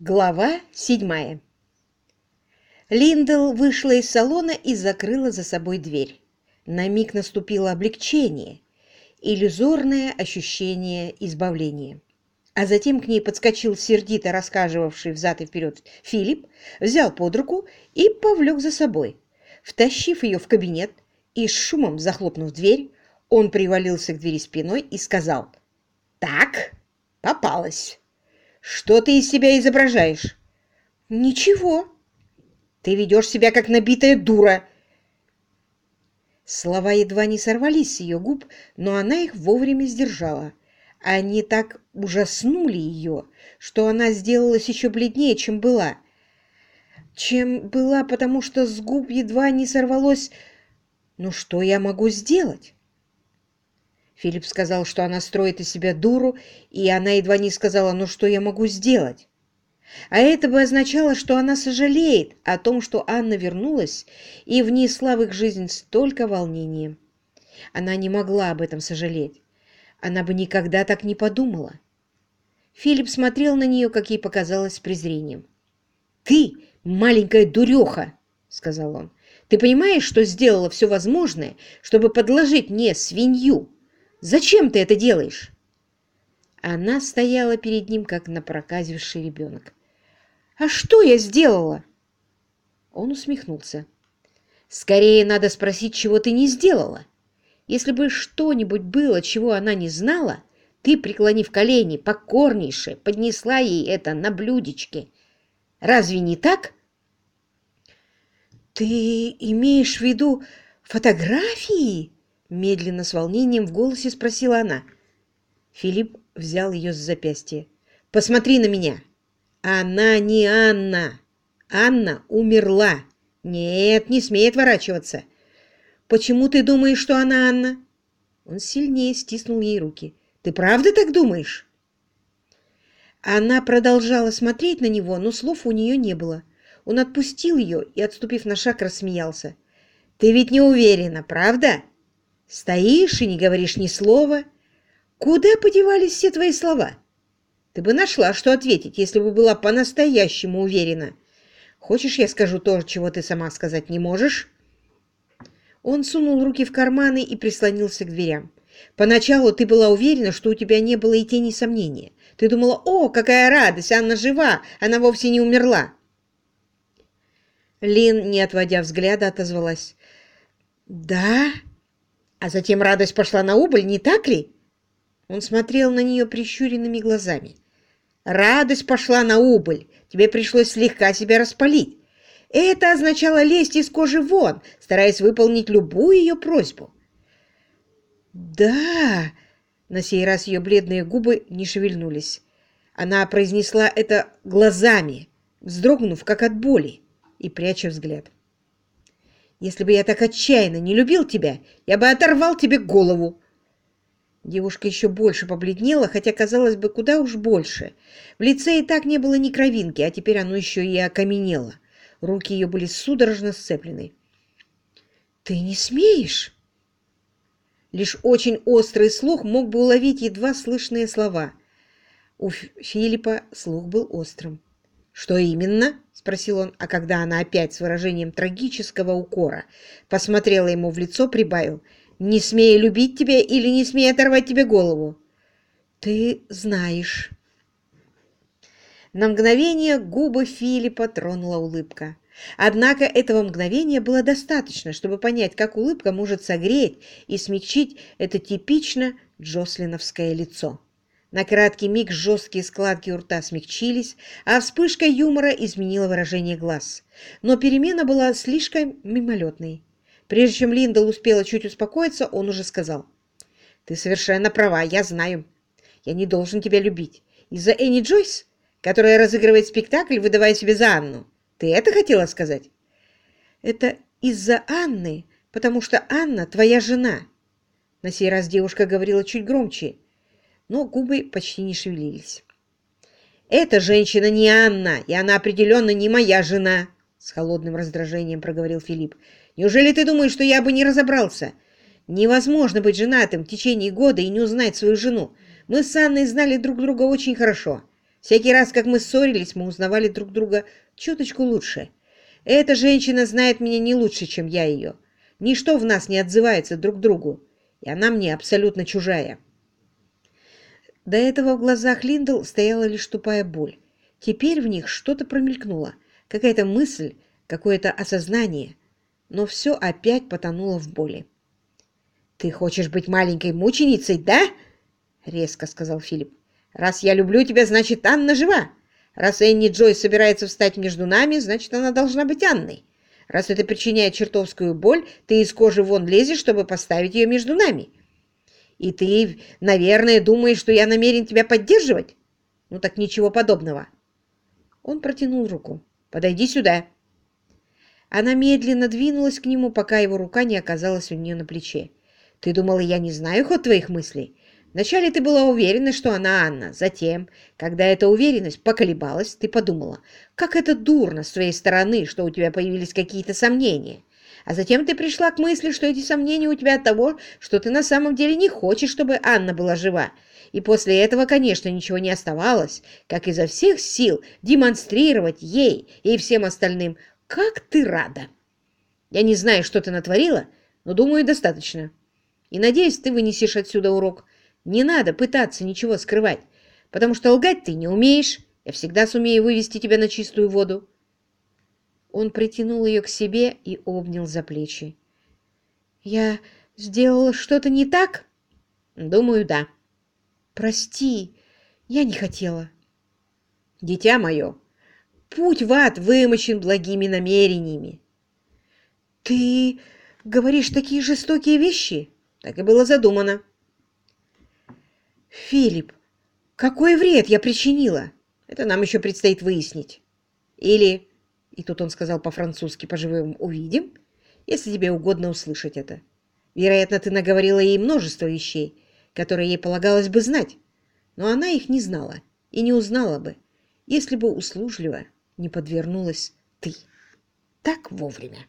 Глава седьмая. Линдл вышла из салона и закрыла за собой дверь. На миг наступило облегчение, иллюзорное ощущение избавления. А затем к ней подскочил сердито рассказывавший взад и вперед Филипп, взял под руку и повлек за собой. Втащив ее в кабинет и с шумом захлопнув дверь, он привалился к двери спиной и сказал «Так, попалась». Что ты из себя изображаешь? Ничего. Ты ведешь себя, как набитая дура. Слова едва не сорвались с ее губ, но она их вовремя сдержала. Они так ужаснули ее, что она сделалась еще бледнее, чем была. Чем была, потому что с губ едва не сорвалось «Ну что я могу сделать?» Филипп сказал, что она строит из себя дуру, и она едва не сказала, ну что я могу сделать? А это бы означало, что она сожалеет о том, что Анна вернулась и внесла в их жизнь столько волнения. Она не могла об этом сожалеть. Она бы никогда так не подумала. Филипп смотрел на нее, как ей показалось, с презрением. «Ты маленькая дуреха!» — сказал он. «Ты понимаешь, что сделала все возможное, чтобы подложить мне свинью?» Зачем ты это делаешь?» Она стояла перед ним, как напроказивший ребенок. «А что я сделала?» Он усмехнулся. «Скорее надо спросить, чего ты не сделала. Если бы что-нибудь было, чего она не знала, ты, преклонив колени, покорнейше поднесла ей это на блюдечке. Разве не так?» «Ты имеешь в виду фотографии?» Медленно, с волнением в голосе спросила она. Филипп взял ее с запястья. «Посмотри на меня! Она не Анна! Анна умерла! Нет, не смей отворачиваться! Почему ты думаешь, что она Анна?» Он сильнее стиснул ей руки. «Ты правда так думаешь?» Она продолжала смотреть на него, но слов у нее не было. Он отпустил ее и, отступив на шаг, рассмеялся. «Ты ведь не уверена, правда?» Стоишь и не говоришь ни слова. Куда подевались все твои слова? Ты бы нашла, что ответить, если бы была по-настоящему уверена. Хочешь, я скажу то, чего ты сама сказать не можешь?» Он сунул руки в карманы и прислонился к дверям. «Поначалу ты была уверена, что у тебя не было и тени сомнения. Ты думала, о, какая радость, Анна жива, она вовсе не умерла». Лин, не отводя взгляда, отозвалась. «Да, а затем радость пошла на убыль, не так ли? Он смотрел на нее прищуренными глазами. Радость пошла на убыль. Тебе пришлось слегка себя распалить. Это означало лезть из кожи вон, стараясь выполнить любую ее просьбу. «Да!» На сей раз ее бледные губы не шевельнулись. Она произнесла это глазами, вздрогнув, как от боли, и пряча взгляд. Если бы я так отчаянно не любил тебя, я бы оторвал тебе голову. Девушка еще больше побледнела, хотя, казалось бы, куда уж больше. В лице и так не было ни кровинки, а теперь оно еще и окаменело. Руки ее были судорожно сцеплены. «Ты не смеешь?» Лишь очень острый слух мог бы уловить едва слышные слова. У Филиппа слух был острым. «Что именно?» — спросил он, а когда она опять с выражением трагического укора посмотрела ему в лицо, прибавил, «Не смея любить тебя или не смея оторвать тебе голову?» «Ты знаешь». На мгновение губы Филиппа тронула улыбка. Однако этого мгновения было достаточно, чтобы понять, как улыбка может согреть и смягчить это типично джослиновское лицо. На краткий миг жесткие складки у рта смягчились, а вспышка юмора изменила выражение глаз. Но перемена была слишком мимолетной. Прежде чем Линдл успела чуть успокоиться, он уже сказал. «Ты совершенно права, я знаю. Я не должен тебя любить. Из-за Энни Джойс, которая разыгрывает спектакль, выдавая себе за Анну. Ты это хотела сказать?» «Это из-за Анны, потому что Анна твоя жена». На сей раз девушка говорила чуть громче но губы почти не шевелились. «Эта женщина не Анна, и она определенно не моя жена!» С холодным раздражением проговорил Филипп. «Неужели ты думаешь, что я бы не разобрался? Невозможно быть женатым в течение года и не узнать свою жену. Мы с Анной знали друг друга очень хорошо. Всякий раз, как мы ссорились, мы узнавали друг друга чуточку лучше. Эта женщина знает меня не лучше, чем я ее. Ничто в нас не отзывается друг другу, и она мне абсолютно чужая. До этого в глазах Линдл стояла лишь тупая боль. Теперь в них что-то промелькнуло, какая-то мысль, какое-то осознание, но все опять потонуло в боли. «Ты хочешь быть маленькой мученицей, да?» — резко сказал Филипп. «Раз я люблю тебя, значит, Анна жива. Раз Энни Джой собирается встать между нами, значит, она должна быть Анной. Раз это причиняет чертовскую боль, ты из кожи вон лезешь, чтобы поставить ее между нами. И ты, наверное, думаешь, что я намерен тебя поддерживать? Ну так ничего подобного». Он протянул руку. «Подойди сюда». Она медленно двинулась к нему, пока его рука не оказалась у нее на плече. «Ты думала, я не знаю ход твоих мыслей? Вначале ты была уверена, что она Анна. Затем, когда эта уверенность поколебалась, ты подумала, как это дурно с твоей стороны, что у тебя появились какие-то сомнения. А затем ты пришла к мысли, что эти сомнения у тебя от того, что ты на самом деле не хочешь, чтобы Анна была жива. И после этого, конечно, ничего не оставалось, как изо всех сил демонстрировать ей и всем остальным, как ты рада. Я не знаю, что ты натворила, но думаю, достаточно. И надеюсь, ты вынесешь отсюда урок. Не надо пытаться ничего скрывать, потому что лгать ты не умеешь. Я всегда сумею вывести тебя на чистую воду. Он притянул ее к себе и обнял за плечи. «Я сделала что-то не так?» «Думаю, да». «Прости, я не хотела». «Дитя мое, путь в ад вымощен благими намерениями». «Ты говоришь такие жестокие вещи?» «Так и было задумано». «Филипп, какой вред я причинила? Это нам еще предстоит выяснить. Или, и тут он сказал по-французски, поживем увидим, если тебе угодно услышать это. Вероятно, ты наговорила ей множество вещей, которые ей полагалось бы знать, но она их не знала и не узнала бы, если бы услужливо не подвернулась ты. Так вовремя.